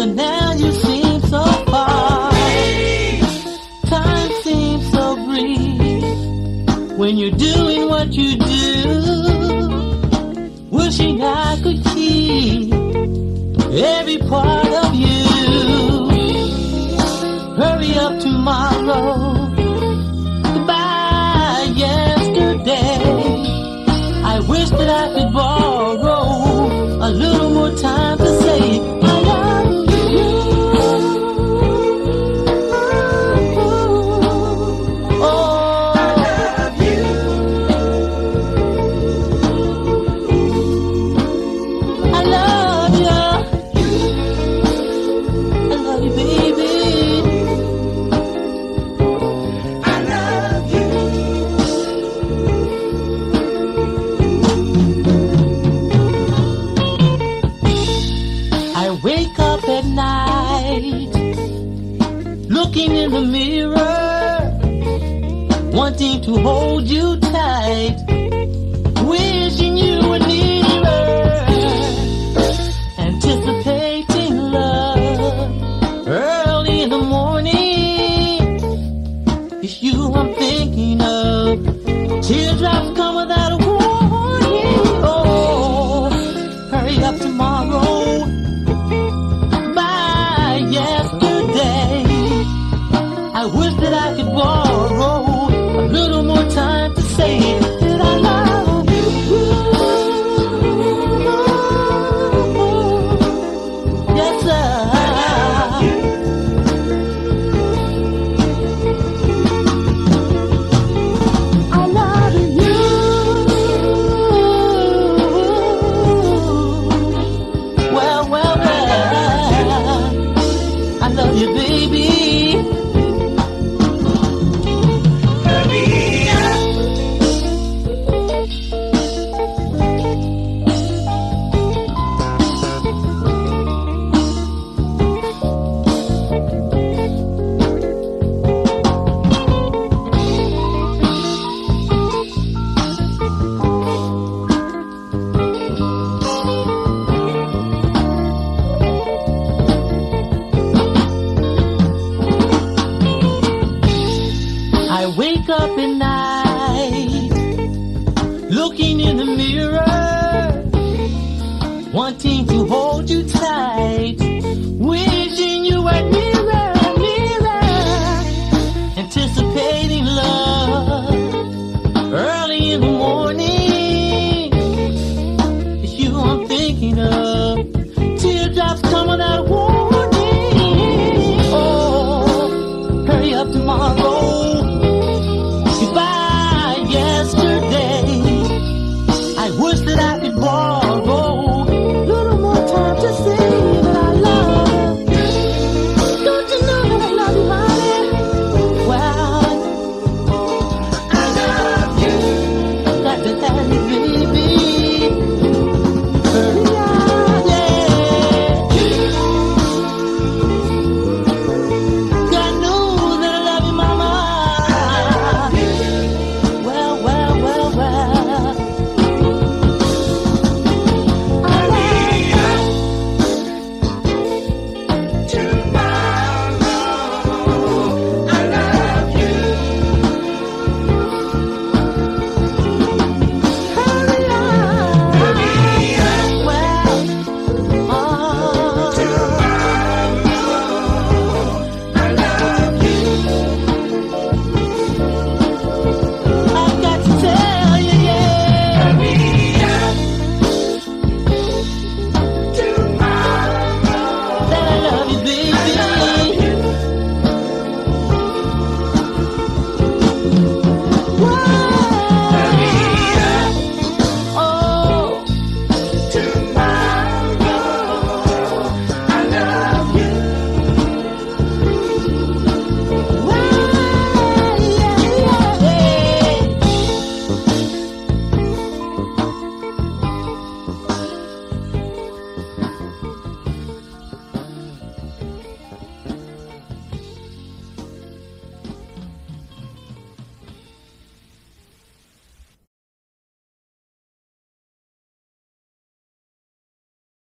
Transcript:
but now you seem so far. Time seems so brief when you're doing what you do. Wishing I could keep every part. looking in the mirror, wanting to hold you tight, wishing you would. in the mirror, wanting to hold.